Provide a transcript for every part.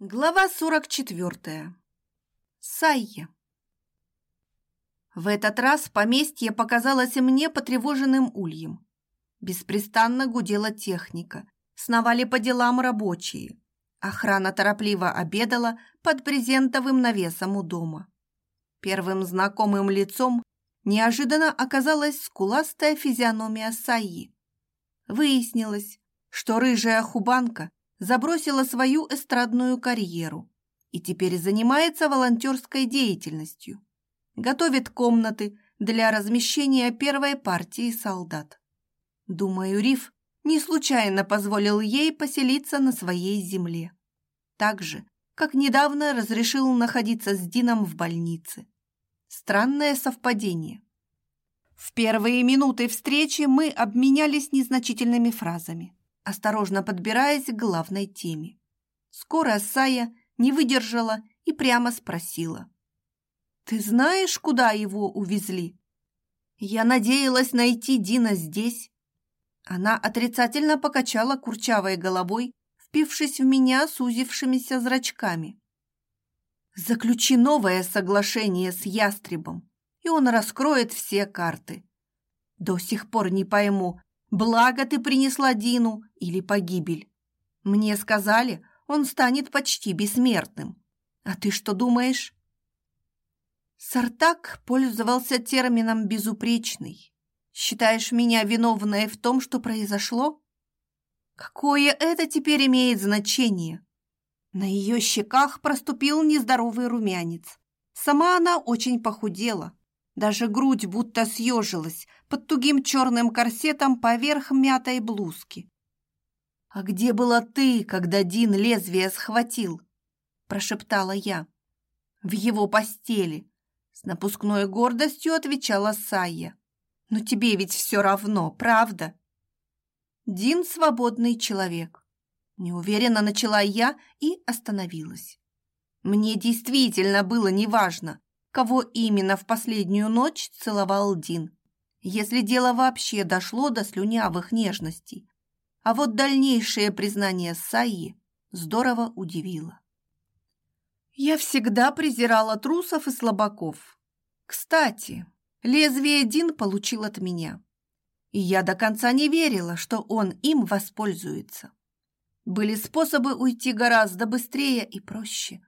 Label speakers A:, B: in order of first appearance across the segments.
A: Глава 44. Сайя. В этот раз поместье показалось мне потревоженным ульем. Беспрестанно гудела техника, сновали по делам рабочие. Охрана торопливо обедала под брезентовым навесом у дома. Первым знакомым лицом неожиданно оказалась скуластая физиономия Сайи. Выяснилось, что рыжая хубанка забросила свою эстрадную карьеру и теперь занимается волонтерской деятельностью. Готовит комнаты для размещения первой партии солдат. Думаю, Риф не случайно позволил ей поселиться на своей земле. Так же, как недавно разрешил находиться с Дином в больнице. Странное совпадение. В первые минуты встречи мы обменялись незначительными фразами осторожно подбираясь к главной теме. Скоро Сая не выдержала и прямо спросила. «Ты знаешь, куда его увезли?» «Я надеялась найти Дина здесь». Она отрицательно покачала курчавой головой, впившись в меня сузившимися зрачками. «Заключи новое соглашение с ястребом, и он раскроет все карты. До сих пор не пойму, Благо ты принесла Дину или погибель. Мне сказали, он станет почти бессмертным. А ты что думаешь? Сартак пользовался термином «безупречный». Считаешь меня виновной в том, что произошло? Какое это теперь имеет значение? На ее щеках проступил нездоровый румянец. Сама она очень похудела. Даже грудь будто съежилась под тугим черным корсетом поверх мятой блузки. «А где была ты, когда Дин лезвие схватил?» прошептала я. «В его постели», с напускной гордостью отвечала Сая. «Но тебе ведь все равно, правда?» Дин свободный человек. Неуверенно начала я и остановилась. Мне действительно было неважно, кого именно в последнюю ночь целовал Дин, если дело вообще дошло до слюнявых нежностей. А вот дальнейшее признание Саи здорово удивило. Я всегда презирала трусов и слабаков. Кстати, лезвие Дин получил от меня. И я до конца не верила, что он им воспользуется. Были способы уйти гораздо быстрее и проще.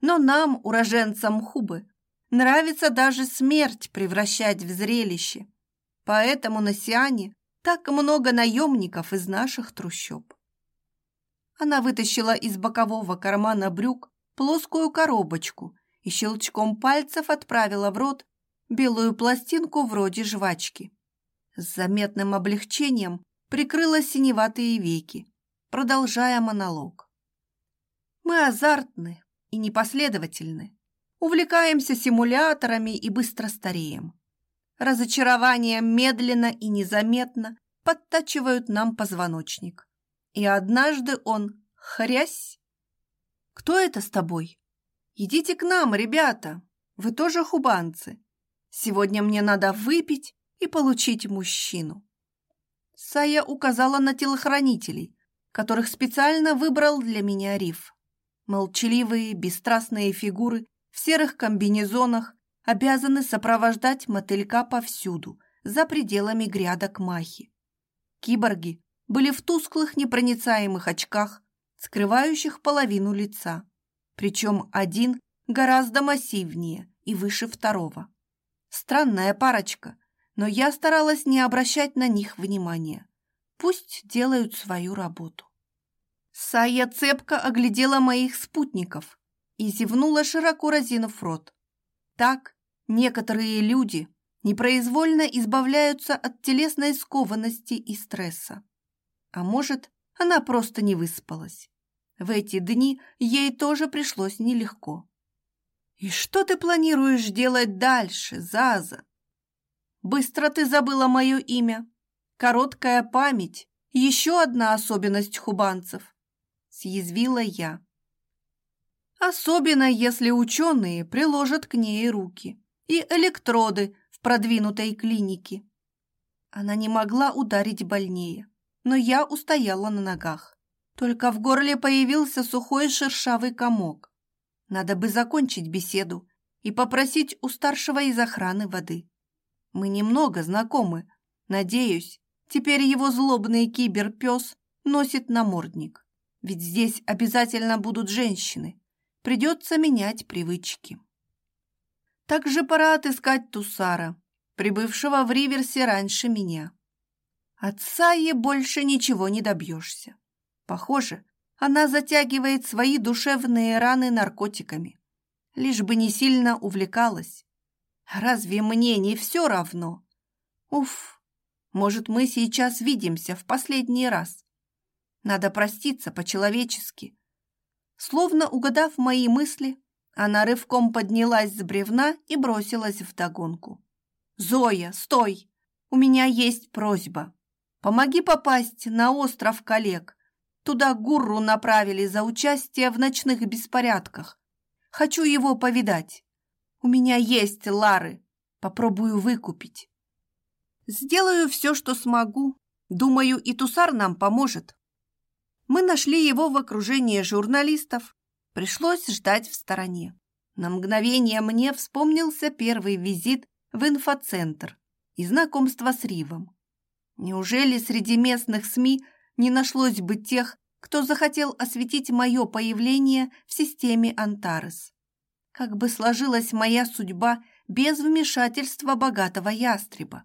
A: Но нам, уроженцам Хубы, Нравится даже смерть превращать в зрелище. Поэтому на Сиане так много наемников из наших трущоб. Она вытащила из бокового кармана брюк плоскую коробочку и щелчком пальцев отправила в рот белую пластинку вроде жвачки. С заметным облегчением прикрыла синеватые веки, продолжая монолог. Мы азартны и непоследовательны увлекаемся симуляторами и быстро стареем. Разочарования медленно и незаметно подтачивают нам позвоночник. И однажды он хрясь. Кто это с тобой? Идите к нам, ребята. Вы тоже хубанцы. Сегодня мне надо выпить и получить мужчину. Сая указала на телохранителей, которых специально выбрал для меня Риф. Молчаливые, бесстрастные фигуры в серых комбинезонах обязаны сопровождать мотылька повсюду, за пределами грядок Махи. Киборги были в тусклых непроницаемых очках, скрывающих половину лица, причем один гораздо массивнее и выше второго. Странная парочка, но я старалась не обращать на них внимания. Пусть делают свою работу. Сая цепко оглядела моих спутников, и зевнула, широко разинув рот. Так некоторые люди непроизвольно избавляются от телесной скованности и стресса. А может, она просто не выспалась. В эти дни ей тоже пришлось нелегко. «И что ты планируешь делать дальше, Заза?» «Быстро ты забыла мое имя. Короткая память – еще одна особенность хубанцев», – съязвила я. Особенно, если ученые приложат к ней руки и электроды в продвинутой клинике. Она не могла ударить больнее, но я устояла на ногах. Только в горле появился сухой шершавый комок. Надо бы закончить беседу и попросить у старшего из охраны воды. Мы немного знакомы. Надеюсь, теперь его злобный киберпес носит намордник. Ведь здесь обязательно будут женщины. Придется менять привычки. Также пора отыскать Тусара, прибывшего в Риверсе раньше меня. От Саи больше ничего не добьешься. Похоже, она затягивает свои душевные раны наркотиками, лишь бы не сильно увлекалась. Разве мне не все равно? Уф, может, мы сейчас видимся в последний раз. Надо проститься по-человечески. Словно угадав мои мысли, она рывком поднялась с бревна и бросилась в догонку. «Зоя, стой! У меня есть просьба. Помоги попасть на остров коллег. Туда гуру направили за участие в ночных беспорядках. Хочу его повидать. У меня есть лары. Попробую выкупить. Сделаю все, что смогу. Думаю, и Тусар нам поможет. Мы нашли его в окружении журналистов. Пришлось ждать в стороне. На мгновение мне вспомнился первый визит в инфоцентр и знакомство с Ривом. Неужели среди местных СМИ не нашлось бы тех, кто захотел осветить мое появление в системе Антарес? Как бы сложилась моя судьба без вмешательства богатого ястреба?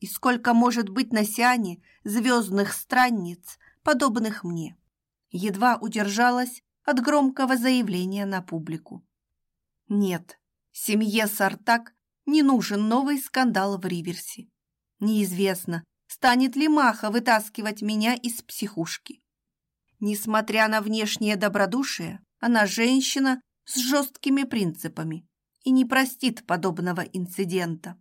A: И сколько может быть на Сиане звездных странниц, подобных мне? Едва удержалась от громкого заявления на публику. Нет, семье Сартак не нужен новый скандал в Риверсе. Неизвестно, станет ли Маха вытаскивать меня из психушки. Несмотря на внешнее добродушие, она женщина с жесткими принципами и не простит подобного инцидента.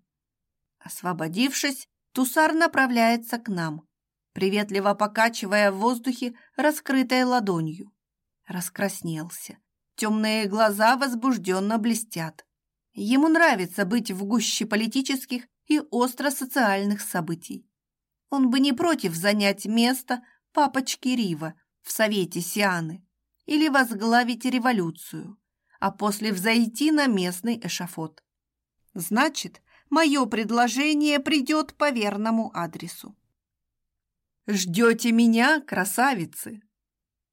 A: Освободившись, Тусар направляется к нам, приветливо покачивая в воздухе раскрытой ладонью. Раскраснелся. Темные глаза возбужденно блестят. Ему нравится быть в гуще политических и остро-социальных событий. Он бы не против занять место папочки Рива в Совете Сианы или возглавить революцию, а после взойти на местный эшафот. Значит, мое предложение придет по верному адресу. Ждете меня, красавицы?»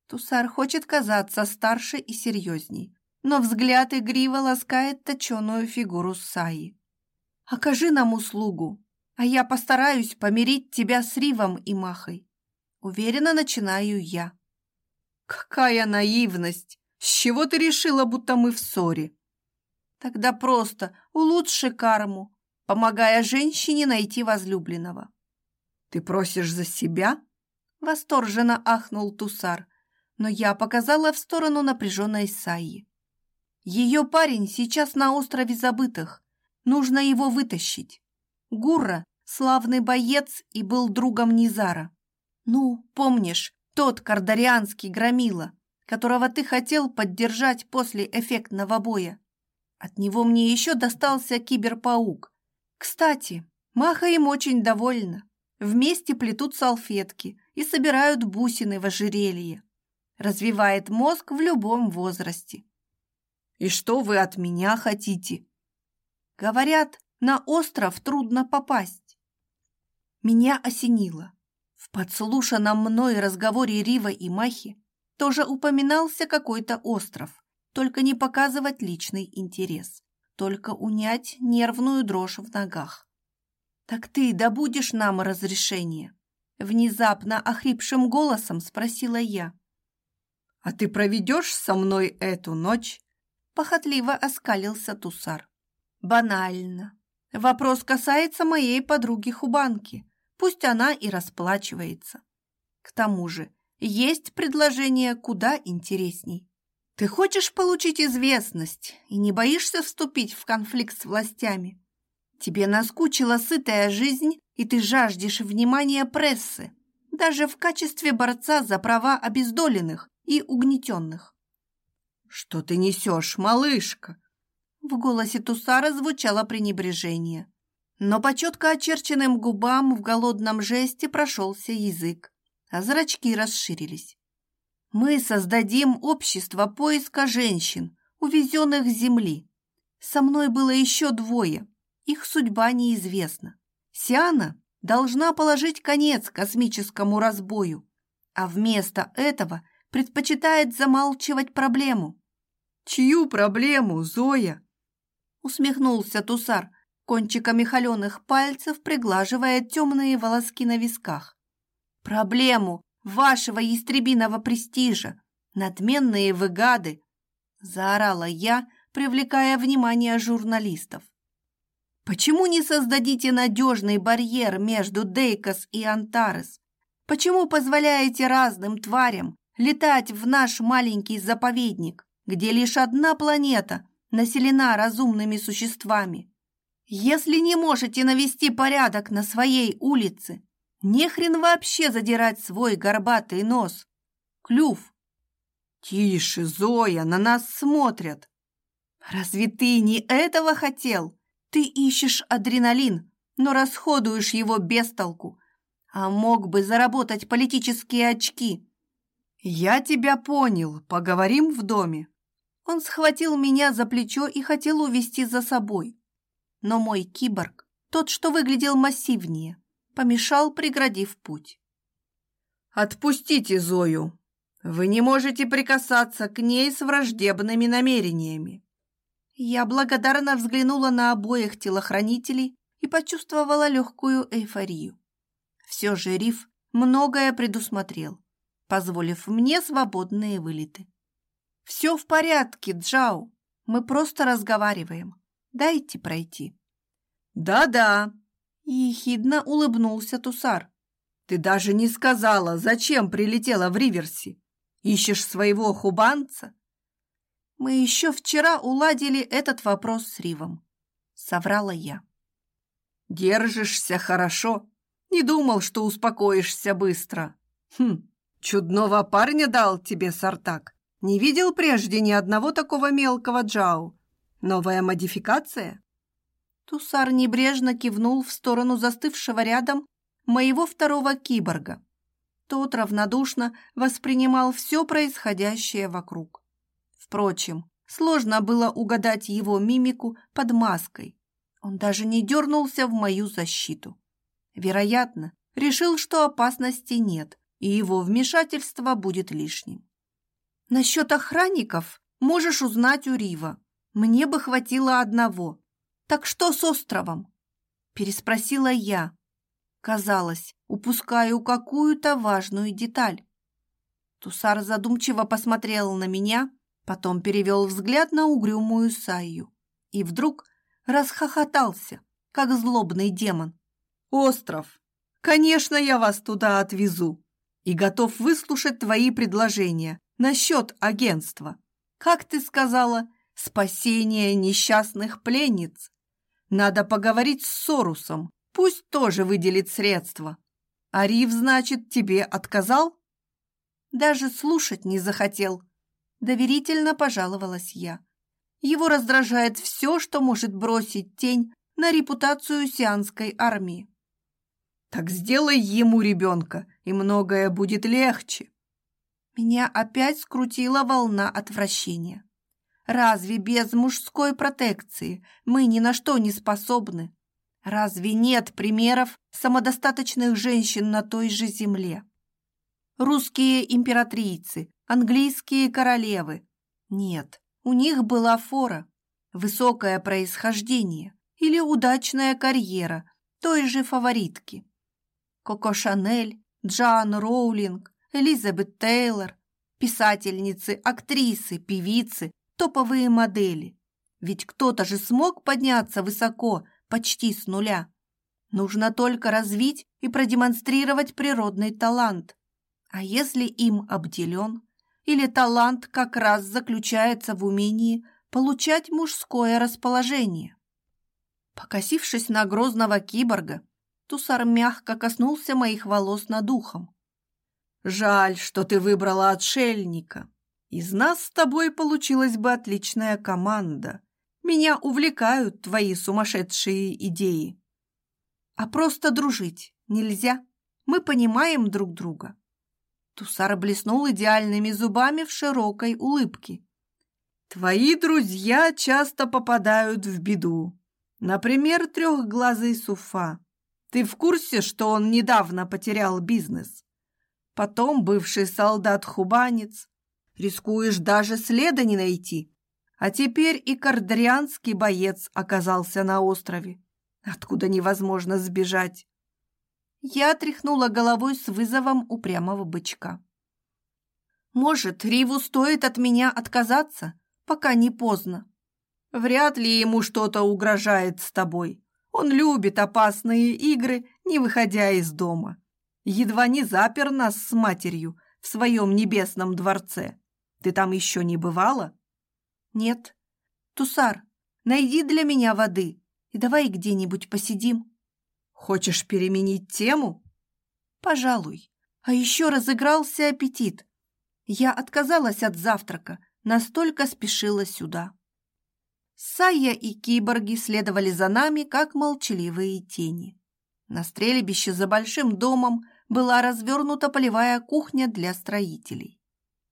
A: Тусар хочет казаться старше и серьезней, но взгляд игриво ласкает точеную фигуру Саи. «Окажи нам услугу, а я постараюсь помирить тебя с Ривом и Махой». Уверенно начинаю я. «Какая наивность! С чего ты решила, будто мы в ссоре?» «Тогда просто улучши карму, помогая женщине найти возлюбленного». «Ты просишь за себя?» Восторженно ахнул Тусар, но я показала в сторону напряженной Саи. Ее парень сейчас на острове забытых. Нужно его вытащить. Гурра — славный боец и был другом Низара. Ну, помнишь, тот кардарианский громила, которого ты хотел поддержать после эффектного боя. От него мне еще достался киберпаук. Кстати, Маха им очень довольна. Вместе плетут салфетки и собирают бусины в ожерелье. Развивает мозг в любом возрасте. «И что вы от меня хотите?» Говорят, на остров трудно попасть. Меня осенило. В подслушанном мной разговоре Рива и Махи тоже упоминался какой-то остров, только не показывать личный интерес, только унять нервную дрожь в ногах. «Так ты добудешь нам разрешение?» Внезапно охрипшим голосом спросила я. «А ты проведешь со мной эту ночь?» Похотливо оскалился Тусар. «Банально. Вопрос касается моей подруги Хубанки. Пусть она и расплачивается. К тому же, есть предложение куда интересней. Ты хочешь получить известность и не боишься вступить в конфликт с властями?» Тебе наскучила сытая жизнь, и ты жаждешь внимания прессы, даже в качестве борца за права обездоленных и угнетенных. «Что ты несешь, малышка?» В голосе Тусара звучало пренебрежение. Но по четко очерченным губам в голодном жесте прошелся язык, а зрачки расширились. Мы создадим общество поиска женщин, увезенных с земли. Со мной было еще двое. Их судьба неизвестна. Сиана должна положить конец космическому разбою, а вместо этого предпочитает замалчивать проблему.
B: «Чью проблему, Зоя?»
A: усмехнулся Тусар, кончиками холеных пальцев приглаживая темные волоски на висках. «Проблему вашего ястребиного престижа, надменные вы гады!» заорала я, привлекая внимание журналистов. Почему не создадите надежный барьер между Дейкос и Антарес? Почему позволяете разным тварям летать в наш маленький заповедник, где лишь одна планета населена разумными существами? Если не можете навести порядок на своей улице, не хрен вообще задирать свой горбатый нос. Клюв.
B: Тише, Зоя, на нас смотрят.
A: Разве ты не этого хотел? Ты ищешь адреналин, но расходуешь его без толку, а мог бы заработать политические очки.
B: Я тебя понял, поговорим в доме.
A: Он схватил меня за плечо и хотел увести за собой. Но мой киборг, тот, что выглядел массивнее, помешал, преградив путь.
B: «Отпустите Зою! Вы не можете прикасаться к ней с враждебными намерениями.
A: Я благодарно взглянула на обоих телохранителей и почувствовала легкую эйфорию. Все же Риф многое предусмотрел, позволив мне свободные вылеты. «Все в порядке, Джау. Мы просто разговариваем. Дайте пройти».
B: «Да-да», —
A: ехидно улыбнулся Тусар.
B: «Ты даже не сказала, зачем прилетела в Риверси. Ищешь своего хубанца?»
A: Мы еще вчера уладили этот вопрос с Ривом. Соврала я.
B: Держишься хорошо. Не думал, что успокоишься быстро. Хм, чудного парня дал тебе Сартак. Не видел прежде ни одного такого мелкого Джау. Новая модификация?
A: Тусар небрежно кивнул в сторону застывшего рядом моего второго киборга. Тот равнодушно воспринимал все происходящее вокруг. Впрочем, сложно было угадать его мимику под маской. Он даже не дернулся в мою защиту. Вероятно, решил, что опасности нет, и его вмешательство будет лишним. Насчет охранников можешь узнать у Рива. Мне бы хватило одного. Так что с островом? Переспросила я. Казалось, упускаю какую-то важную деталь. Тусар задумчиво посмотрел на меня, Потом перевел взгляд на угрюмую Саю и вдруг расхохотался, как злобный демон.
B: «Остров! Конечно, я вас туда отвезу и готов выслушать твои предложения насчет агентства. Как ты сказала, спасение несчастных пленниц. Надо поговорить с Сорусом, пусть тоже выделит средства. Ариф, значит, тебе отказал?»
A: Даже слушать не захотел, доверительно пожаловалась я. Его раздражает все, что может бросить тень на репутацию сианской армии.
B: Так сделай ему ребенка, и многое будет легче.
A: Меня опять скрутила волна отвращения. Разве без мужской протекции мы ни на что не способны? Разве нет примеров самодостаточных женщин на той же земле? Русские императрицы, английские королевы. Нет, у них была фора, высокое происхождение или удачная карьера той же фаворитки. Коко Шанель, Джан Роулинг, Элизабет Тейлор, писательницы, актрисы, певицы, топовые модели. Ведь кто-то же смог подняться высоко, почти с нуля. Нужно только развить и продемонстрировать природный талант. А если им обделен, или талант как раз заключается в умении получать мужское расположение. Покосившись на грозного киборга, Тусар мягко коснулся моих волос над ухом.
B: «Жаль, что ты выбрала отшельника. Из нас с тобой получилась бы отличная команда. Меня увлекают твои сумасшедшие идеи».
A: «А просто дружить нельзя. Мы понимаем друг друга». Тусар блеснул идеальными зубами в широкой улыбке.
B: «Твои друзья часто попадают в беду. Например, трехглазый Суфа. Ты в курсе, что он недавно потерял бизнес? Потом бывший солдат-хубанец. Рискуешь даже следа не найти. А теперь и кардрианский боец оказался на острове, откуда невозможно сбежать.
A: Я тряхнула головой с вызовом упрямого бычка. Может, Риву стоит от меня отказаться, пока не поздно.
B: Вряд ли ему что-то угрожает с тобой. Он любит опасные игры, не выходя из дома. Едва не запер нас с матерью в своем небесном дворце. Ты там еще не бывала?
A: Нет. Тусар, найди для меня воды и давай где-нибудь посидим.
B: Хочешь переменить тему?
A: Пожалуй. А еще разыгрался аппетит. Я отказалась от завтрака, настолько спешила сюда. Сая и киборги следовали за нами, как молчаливые тени. На стрельбище за большим домом была развернута полевая кухня для строителей.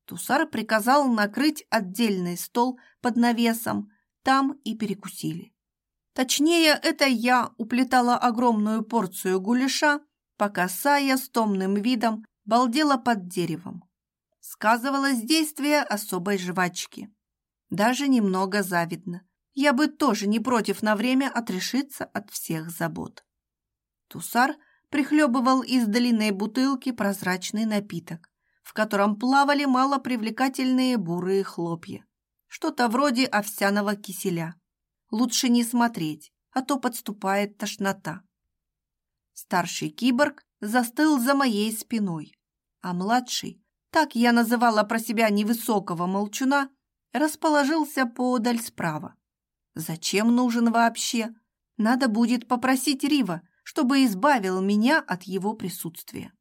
A: Тусар приказал накрыть отдельный стол под навесом, там и перекусили. Точнее, это я уплетала огромную порцию гуляша, пока Сая с томным видом балдела под деревом. Сказывалось действие особой жвачки. Даже немного завидно. Я бы тоже не против на время отрешиться от всех забот. Тусар прихлебывал из длинной бутылки прозрачный напиток в котором плавали малопривлекательные бурые хлопья. Что-то вроде овсяного киселя. Лучше не смотреть, а то подступает тошнота. Старший киборг застыл за моей спиной, а младший, так я называла про себя невысокого молчуна, расположился подаль справа. Зачем нужен вообще? Надо будет попросить Рива, чтобы избавил меня от его присутствия.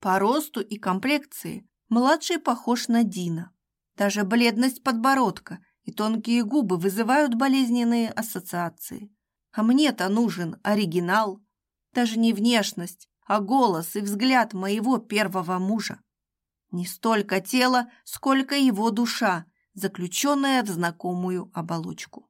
A: По росту и комплекции младший похож на Дина. Даже бледность подбородка и тонкие губы вызывают болезненные ассоциации. А мне-то нужен оригинал. Даже не внешность, а голос и взгляд моего первого мужа. Не столько тело, сколько его душа, заключенная в знакомую оболочку.